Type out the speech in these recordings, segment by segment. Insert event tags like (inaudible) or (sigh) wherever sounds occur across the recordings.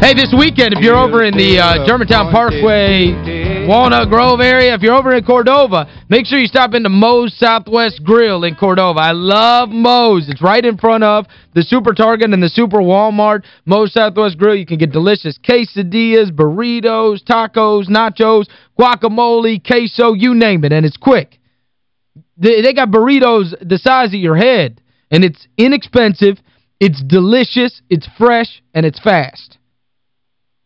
Hey, this weekend, if you're over in the uh, Germantown Parkway, Walnut Grove area, if you're over in Cordova, make sure you stop into Moe's Southwest Grill in Cordova. I love Moe's. It's right in front of the Super Target and the Super Walmart. Moe's Southwest Grill, you can get delicious quesadillas, burritos, tacos, nachos, guacamole, queso, you name it, and it's quick. They, they got burritos the size of your head, and it's inexpensive, it's delicious, it's fresh, and it's fast.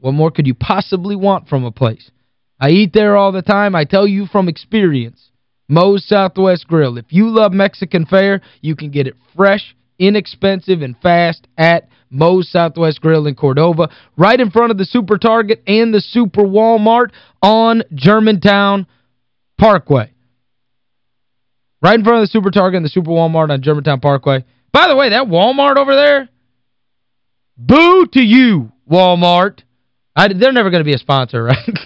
What more could you possibly want from a place? I eat there all the time. I tell you from experience. Moe's Southwest Grill. If you love Mexican fare, you can get it fresh, inexpensive, and fast at Moe's Southwest Grill in Cordova, right in front of the Super Target and the Super Walmart on Germantown Parkway. Right in front of the Super Target and the Super Walmart on Germantown Parkway. By the way, that Walmart over there, boo to you, Walmart. I, they're never going to be a sponsor, (laughs) right?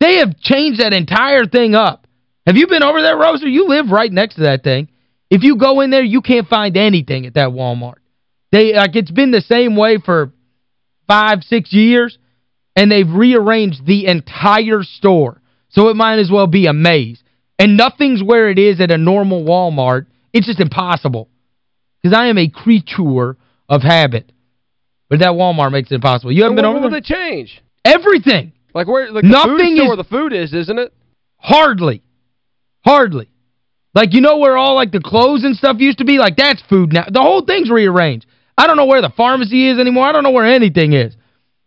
they have changed that entire thing up. Have you been over there, Roser? You live right next to that thing. If you go in there, you can't find anything at that Walmart. They like It's been the same way for five, six years, and they've rearranged the entire store. So it might as well be a maze. And nothing's where it is at a normal Walmart. It's just impossible. Because I am a creature of habit. But that Walmart makes it impossible. You haven't been over there? They change? Everything. Like where like Nothing the food is, the food is, isn't it? Hardly. Hardly. Like, you know where all, like, the clothes and stuff used to be? Like, that's food now. The whole thing's rearranged. I don't know where the pharmacy is anymore. I don't know where anything is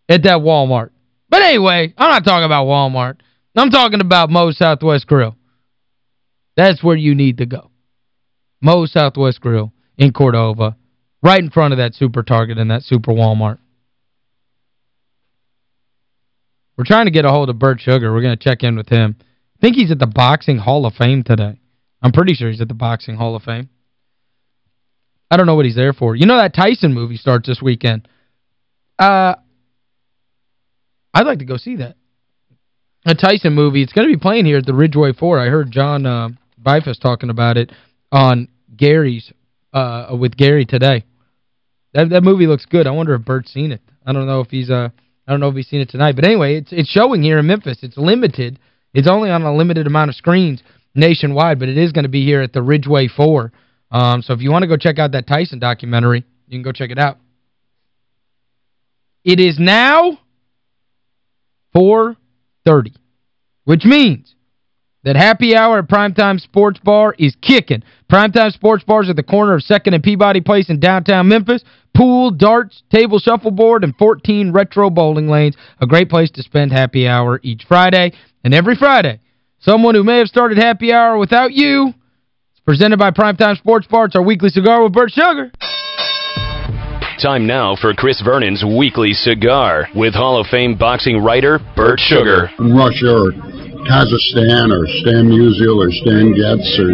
at that Walmart. But anyway, I'm not talking about Walmart. I'm talking about Moe's Southwest Grill. That's where you need to go. Moe's Southwest Grill in Cordova right in front of that Super Target and that Super Walmart. We're trying to get a hold of Bert Sugar. We're going to check in with him. I think he's at the Boxing Hall of Fame today. I'm pretty sure he's at the Boxing Hall of Fame. I don't know what he's there for. You know that Tyson movie starts this weekend. Uh, I'd like to go see that. A Tyson movie. It's going to be playing here at the Ridgeway 4. I heard John uh, Bifus talking about it on Gary's uh, with Gary today. That that movie looks good. I wonder if Bert's seen it. I don't know if he's uh I don't know if he's seen it tonight. But anyway, it's it's showing here in Memphis. It's limited. It's only on a limited amount of screens nationwide, but it is going to be here at the Ridgeway 4. Um, so if you want to go check out that Tyson documentary, you can go check it out. It is now 4.30, which means that happy hour at Primetime Sports Bar is kicking. Primetime Sports Bar is at the corner of 2nd and Peabody Place in downtown Memphis. Pool, darts, table shuffleboard, and 14 retro bowling lanes. A great place to spend happy hour each Friday. And every Friday, someone who may have started happy hour without you. It's presented by Primetime Sports Bar. It's our weekly cigar with Bert Sugar. Time now for Chris Vernon's Weekly Cigar with Hall of Fame boxing writer Bert Sugar. Rush Russia Kazakhstan or Stan Musial or Stan Getz or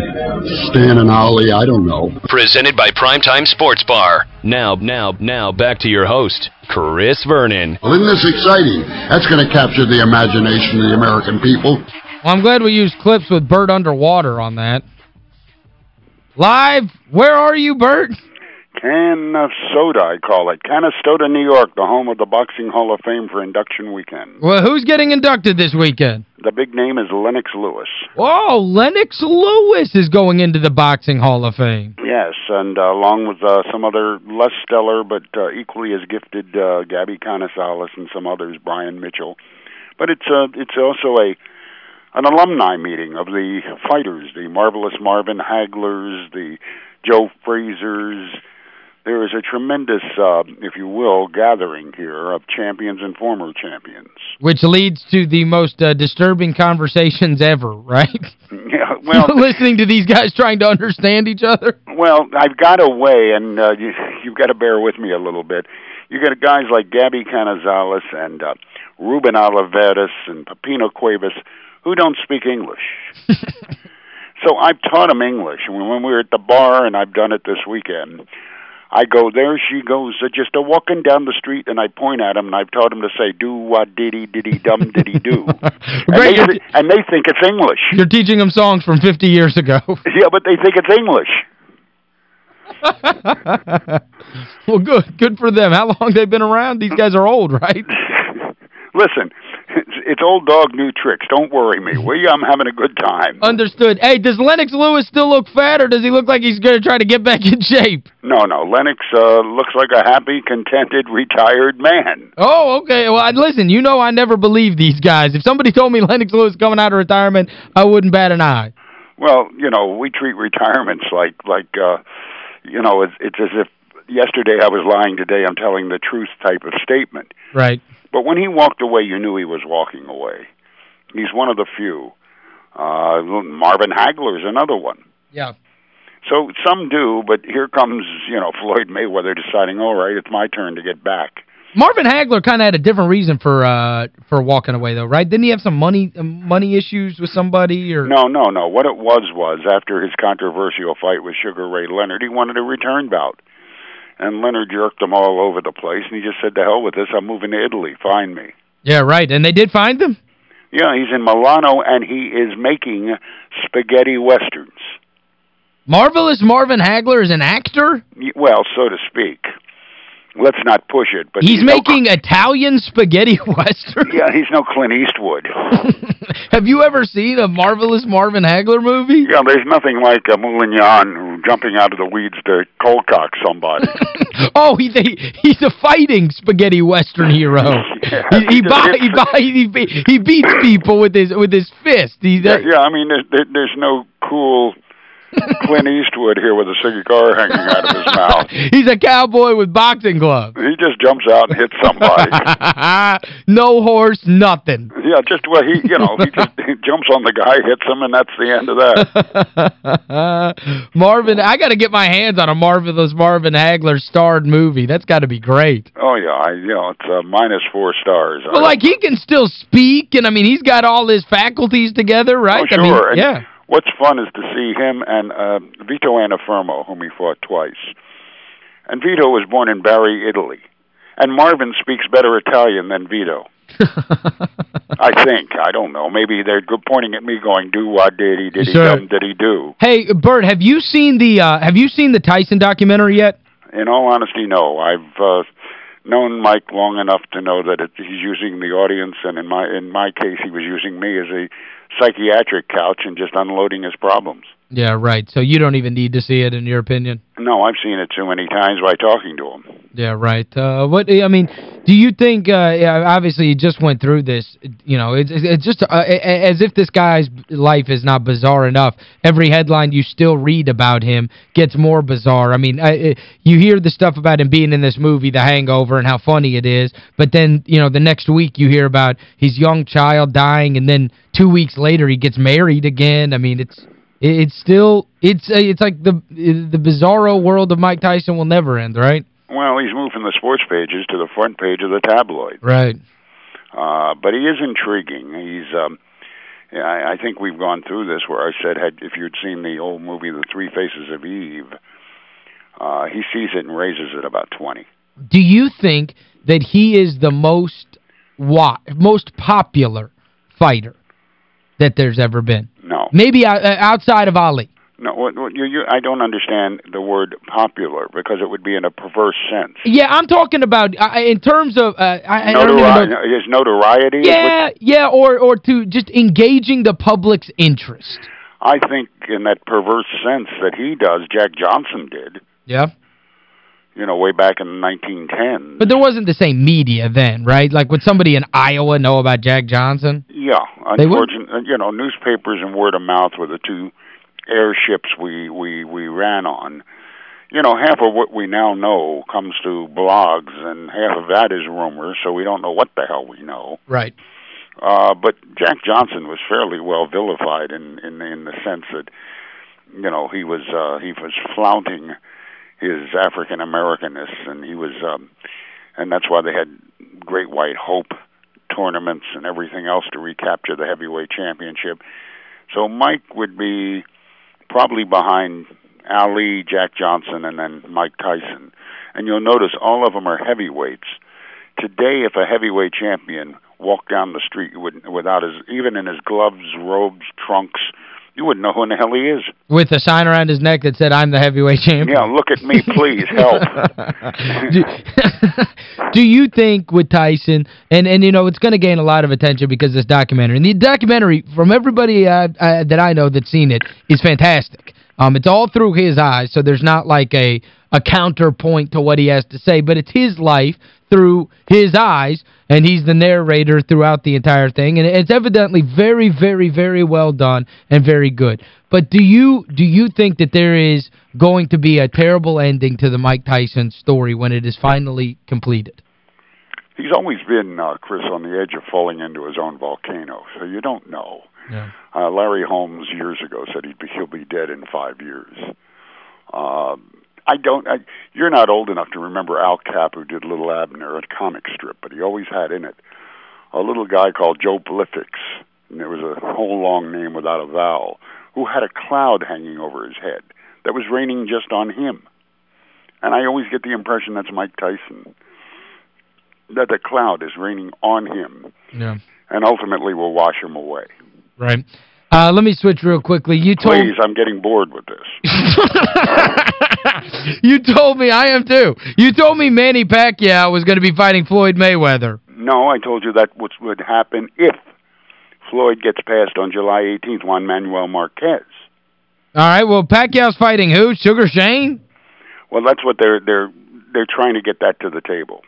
Stan and Ollie, I don't know. Presented by Primetime Sports Bar. Now, now, now, back to your host, Chris Vernon. Well, isn't this exciting? That's going to capture the imagination of the American people. Well, I'm glad we used clips with Bert underwater on that. Live, where are you, Bert? Soda, I call it. Canastota, New York, the home of the Boxing Hall of Fame for induction weekend. Well, who's getting inducted this weekend? The big name is Lennox Lewis. Oh, Lennox Lewis is going into the Boxing Hall of Fame. Yes, and uh, along with uh, some other less stellar but uh, equally as gifted uh, Gaby Canizales and some others, Brian Mitchell. But it's uh, it's also a an alumni meeting of the fighters, the marvelous Marvin Haglers, the Joe Frazier's, there is a tremendous, uh, if you will, gathering here of champions and former champions. Which leads to the most uh, disturbing conversations ever, right? (laughs) Yeah, well... (laughs) Listening to these guys trying to understand each other? Well, I've got a way, and uh, you, (laughs) you've got to bear with me a little bit. You got guys like Gaby Canizales and uh, Ruben Olivares and Pipino Cuevas who don't speak English. so I've taught them English. And when we were at the bar, and I've done it this weekend, I go, there she goes, uh, just a walking down the street, and I point at him, and I've taught him to say, do what diddy diddy dum diddy do. (laughs) and, they, and they think it's English. You're teaching them songs from 50 years ago. (laughs) (laughs) yeah, but they think it's English. well, good. Good for them. How long they been around? These guys are old, right? Listen, it's, it's old dog, new tricks. Don't worry me. We, I'm having a good time. Understood. Hey, does Lennox Lewis still look fat, or does he look like he's going to try to get back in shape? No, no. Lennox uh, looks like a happy, contented, retired man. Oh, okay. Well, listen, you know I never believe these guys. If somebody told me (laughs) Lennox Lewis coming out of retirement, I wouldn't bat an eye. Well, you know, we treat retirements like, like uh, you know, it's, it's as if yesterday I was lying, today I'm telling the truth type of statement. Right. But when he walked away, you knew he was walking away. He's one of the few. Uh, Marvin Hagler is another one. Yeah. So some do, but here comes, you know, (laughs) Floyd Mayweather deciding, all right, it's my turn to get back. Marvin Hagler kind of had a different reason for uh for walking away though, right? Didn't he have some money money issues with somebody or No, no, no. What it was was after his controversial fight with Sugar Ray Leonard, he wanted a return bout and Leonard jerked them all over the place, and he just said, to hell with this, I'm moving to Italy, find me. Yeah, right, and they did find him? Yeah, he's in Milano, and he is making spaghetti westerns. Marvelous Marvin Hagler is an actor? Well, so to speak let's not push it. But He's, he's making no, Italian spaghetti (laughs) western? Yeah, he's no Clint Eastwood. (laughs) Have you ever seen a Marvelous Marvin Hagler movie? Yeah, there's nothing like uh, a Moulignon jumping out of the weeds to cold cock somebody. (laughs) oh, he's a, he's a fighting spaghetti western hero. yeah, he, he, buy, he, buy, he, he beats people with his with his fist. He's yeah, yeah, I mean, there's, there's no cool (laughs) Clint Eastwood here with a cigar hanging out of his mouth. (laughs) He's a cowboy with boxing gloves. He just jumps out and hits somebody. (laughs) no horse, nothing. Yeah, just well he, you know, he just he jumps on the guy, hits him and that's the end of that. Marvin, I got to get my hands on a marvelous Marvin Hagler starred movie. That's got to be great. Oh yeah, I you know, it's uh, minus 4 stars. Well, like he can still speak and I mean, he's got all his faculties together, right? Oh, sure. I mean, yeah what's fun is to see him and uh, Vito Antuofermo, whom he fought twice. And Vito was born in Bari, Italy. And Marvin speaks better Italian than Vito. (laughs) I think. I don't know. Maybe they're pointing at me going, do what did he, did he, sure. did he do? Hey, Bert, have you seen the uh, have you seen the Tyson documentary yet? In all honesty, no. I've uh, known Mike long enough to know that it, he's using the audience, and in my in my case, he was using me as a psychiatric couch and just unloading his problems. Yeah, right. So you don't even need to see it, in your opinion? No, I've seen it too many times by talking to him. Yeah, right. Uh, what I mean, do you think, uh, obviously you just went through this, you know, it's, it's just uh, as if this guy's life is not bizarre enough. Every headline you still read about him gets more bizarre. I mean, I, you hear the stuff about him being in this movie, The Hangover, and how funny it is, but then, you know, the next week you hear about his young child dying, and then two weeks later he gets married again. I mean, it's it's still it's uh, it's like the the bizarro world of Mike Tyson will never end, right? Well, he's moved from the sports pages to the front page of the tabloid. Right. Uh, but he is intriguing. He's um I, I think we've gone through this where I said had if you'd seen the old movie The Three Faces of Eve, uh, he sees it and raises it about 20. Do you think that he is the most wa most popular fighter that there's ever been? No. Maybe uh, uh, outside of Ali. No, what, what, you, you, I don't understand the word popular because it would be in a perverse sense. Yeah, I'm talking about uh, in terms of uh, I, Notori his notoriety. Yeah, yeah, or or to just engaging the public's interest. I think in that perverse sense that he does, Jack Johnson did. Yeah you know, way back in 1910. But there wasn't the same media then, right? Like, would somebody in Iowa know about Jack Johnson? Yeah. Unfortunately, you know, newspapers and word of mouth were the two airships we, we, we ran on. You know, half of what we now know comes to blogs, and half of that is rumors, so we don't know what the hell we know. Right. Uh, but Jack Johnson was fairly well vilified in, in, in the sense that, you know, he was, uh, he was flaunting his African Americanness, and he was, um, and that's why they had Great White Hope tournaments and everything else to recapture the heavyweight championship. So Mike would be probably behind Ali, Jack Johnson, and then Mike Tyson. and you'll notice all of them are heavyweights. Today, if a heavyweight champion walked down the street without his, even in his gloves, robes, trunks, you wouldn't know who in the hell he is. With a sign around his neck that said, I'm the heavyweight champion. Yeah, look at me, please, help. (laughs) do, (laughs) do you think with Tyson, and, and you know, it's going to gain a lot of attention because this documentary. And the documentary, from everybody uh, uh, that I know that's seen it, is fantastic. Um, it's all through his eyes, so there's not like a, a counterpoint to what he has to say, but it's his life through his eyes, and he's the narrator throughout the entire thing. And it's evidently very, very, very well done and very good. But do you do you think that there is going to be a terrible ending to the Mike Tyson story when it is finally completed? He's always been, uh, Chris, on the edge of falling into his own volcano, so you don't know. Yeah. Uh, Larry Holmes years ago said he'd be, he'll be dead in five years. Uh, I don't. I, you're not old enough to remember Al Capp, who did Little Abner, a comic strip, but he always had in it a little guy called Joe Blifix, and it was a whole long name without a vowel, who had a cloud hanging over his head that was raining just on him. And I always get the impression that's Mike Tyson, that the cloud is raining on him, yeah. and ultimately will wash him away. Right. Uh, let me switch real quickly. You told Please, I'm getting bored with this. (laughs) you told me, I am too. You told me Manny Pacquiao was going to be fighting Floyd Mayweather. No, I told you that what would happen if Floyd gets passed on July 18th, Juan Manuel Marquez. All right, well, Pacquiao's fighting who? Sugar Shane? Well, that's what they're they're they're trying to get that to the table.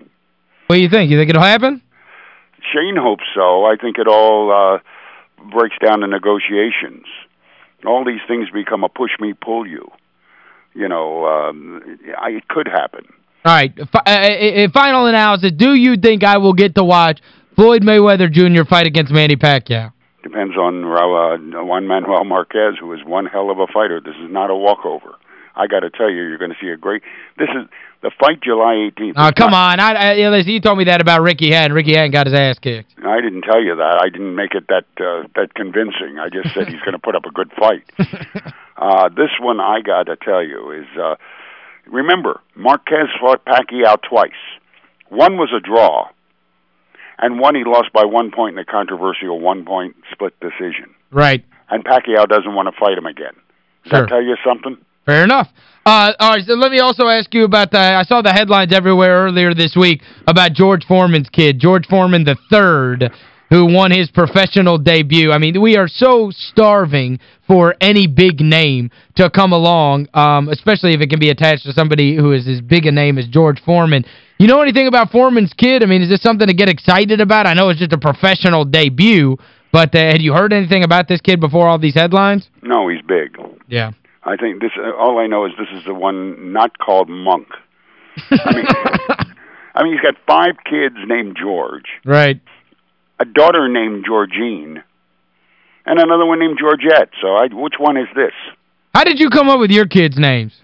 What do you think? You think it'll happen? Shane hopes so. I think it all uh, breaks down the negotiations. All these things become a push me, pull you. You know, um, I, it could happen. All right, uh, final analysis. Do you think I will get to watch Floyd Mayweather Jr. fight against Manny Pacquiao? Depends on uh, Juan Manuel Marquez, who is one hell of a fighter. This is not a walkover. I got to tell you, you're going to see a great. This is the fight July 18th. Oh, come on. I, I, you told me that about Ricky Hatton. Ricky Hatton got his ass kicked. I didn't tell you that. I didn't make it that uh, that convincing. I just said he's going to put up a good fight. (laughs) uh, this one, I got to tell you, is uh, remember Marquez fought Pacquiao twice. One was a draw, and one he lost by one point in a controversial one-point split decision. Right. And Pacquiao doesn't want to fight him again. Does sure. that tell you something? Fair enough. Uh, all right, so let me also ask you about the, I saw the headlines everywhere earlier this week about George Foreman's kid, George Foreman the third, who won his professional debut. I mean, we are so starving for any big name to come along, um, especially if it can be attached to somebody who is as big a name as George Foreman. You know anything about Foreman's kid? I mean, is this something to get excited about? I know it's just a professional debut, but uh, had you heard anything about this kid before all these headlines? No, he's big. Yeah. I think this. Uh, all I know is this is the one not called Monk. I mean, (laughs) I mean, he's got five kids named George. Right. A daughter named Georgine, and another one named Georgette. So, I, which one is this? How did you come up with your kids' names?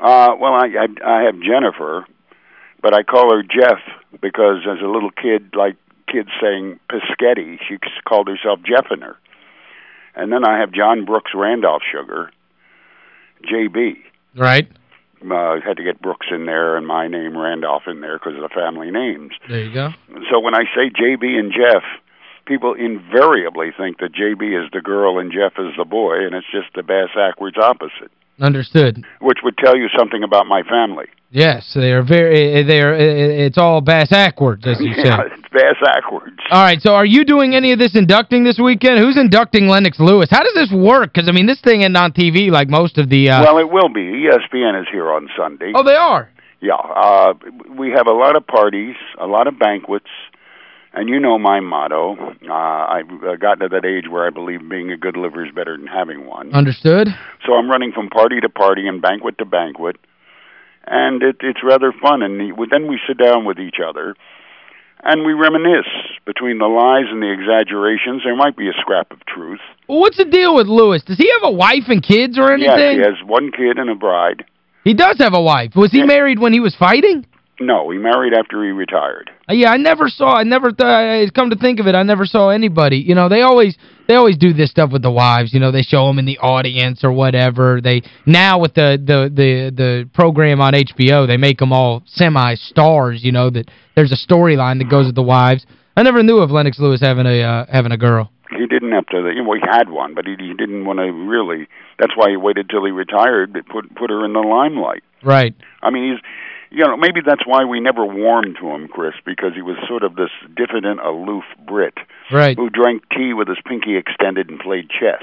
Uh, well, I, I I have Jennifer, but I call her Jeff because as a little kid, like kids saying Pischetti, she called herself Jeffiner. And then I have John Brooks Randolph Sugar JB. Right. Uh, had to get Brooks in there and my name Randolph in there because of the family names. There you go. So when I say JB and Jeff, people invariably think that JB is the girl and Jeff is the boy, and it's just the bass backwards opposite. Understood. Which would tell you something about my family. Yes, they are very they are it's all bass backwards as you (laughs) yeah, said. it's bass backwards. All right, so are you doing any of this inducting this weekend? Who's inducting Lennox Lewis? How does this work? Cuz I mean, this thing isn't on TV like most of the uh Well, it will be. ESPN is here on Sunday. Oh, they are. Yeah, uh we have a lot of parties, a lot of banquets. And you know my motto. Uh, I've gotten to that age where I believe being a good liver is better than having one. Understood. So I'm running from party to party and banquet to banquet, and it, it's rather fun. And then we sit down with each other, and we reminisce between the lies and the exaggerations. There might be a scrap of truth. Well, what's the deal with Lewis? Does he have a wife and kids or anything? Yes, he has one kid and a bride. He does have a wife. Was he Yeah. married when he was fighting? No, he married after he retired. Uh, yeah, I never saw, I never, th come to think of it, I never saw anybody. You know, they always they always do this stuff with the wives. You know, they show them in the audience or whatever. They Now with the, the, the, the program on HBO, they make them all semi-stars, you know, that there's a storyline that goes with the wives. I never knew of Lennox Lewis having a uh, having a girl. He didn't have to, well, he had one, but he, he didn't want to really, that's why he waited till he retired to put, put her in the limelight. Right. I mean, he's you know, maybe that's why we never warmed to him, Chris, because he was sort of this diffident, aloof Brit right. who drank tea with his pinky extended and played chess.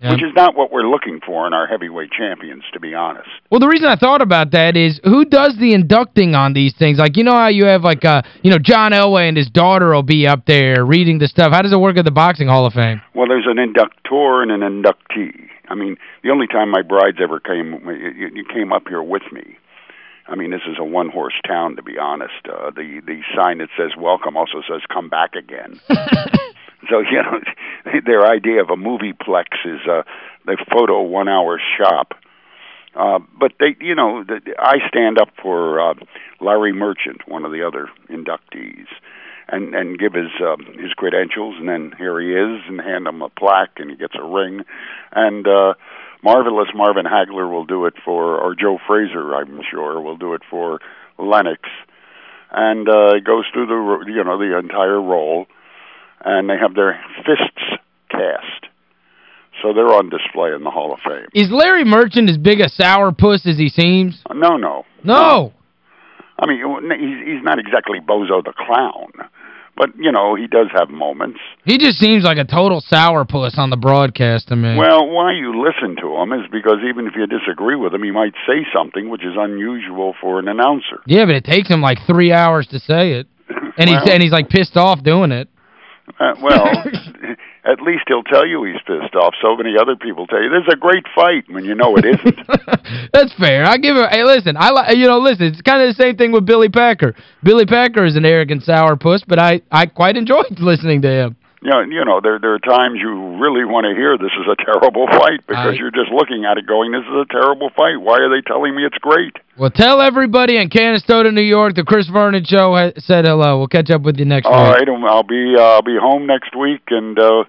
Which is not what we're looking for in our heavyweight champions, to be honest. Well, the reason I thought about that is who does the inducting on these things? Like, you know how you have, like, uh, you know, John Elway and his daughter will be up there reading the stuff. How does it work at the Boxing Hall of Fame? Well, there's an inductor and an inductee. I mean, the only time my brides ever came, you came up here with me I mean, this is a one horse town, to be honest. Uh, the the sign that says "Welcome" also says "Come back again." (laughs) so you know, (laughs) their idea of a movie plex is uh, the photo one hour shop. Uh, but they, you know, the, I stand up for uh, Larry Merchant, one of the other inductees, and and give his uh, his credentials, and then here he is, and hand him a plaque, and he gets a ring, and. uh marvelous Marvin Hagler will do it for, or Joe Frazier, I'm sure, will do it for Lennox, and uh, it goes through the you know the entire role, and they have their fists cast. So they're on display in the Hall of Fame. Is Larry Merchant as big a sourpuss as he seems? No, no. No. I mean, he's he's not exactly Bozo the Clown. But, you know, he does have moments. He just seems like a total sourpuss on the broadcast to me. Well, why you listen to him is because even if you disagree with him, he might say something which is unusual for an announcer. Yeah, but it takes him like three hours to say it. And well, he's and he's like pissed off doing it. Uh, well, (laughs) at least he'll tell you he's pissed off. So many other people tell you there's a great fight when you know it isn't. (laughs) That's fair. I give it. Hey, listen, I you know, listen, it's kind of the same thing with Billy Packer. Billy Packer is an arrogant sourpuss, but I I quite enjoyed (laughs) listening to him you know, you know, there there are times you really want to hear this is a terrible fight because I, you're just looking at it going, this is a terrible fight. Why are they telling me it's great? Well, tell everybody in Canastota, New York, the Chris Vernon Show said hello. We'll catch up with you next All week. All right, I'll be uh, I'll be home next week and uh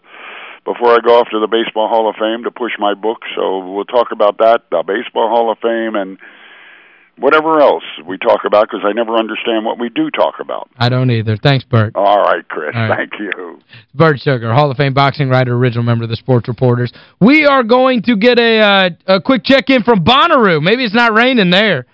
before I go off to the Baseball Hall of Fame to push my book. So we'll talk about that, the Baseball Hall of Fame and whatever else we talk about because I never understand what we do talk about. I don't either. Thanks, Bert. All right, Chris. All right. Thank you. Bert Sugar, Hall of Fame boxing writer, original member of the Sports Reporters. We are going to get a, uh, a quick check-in from Bonnaroo. Maybe it's not raining there.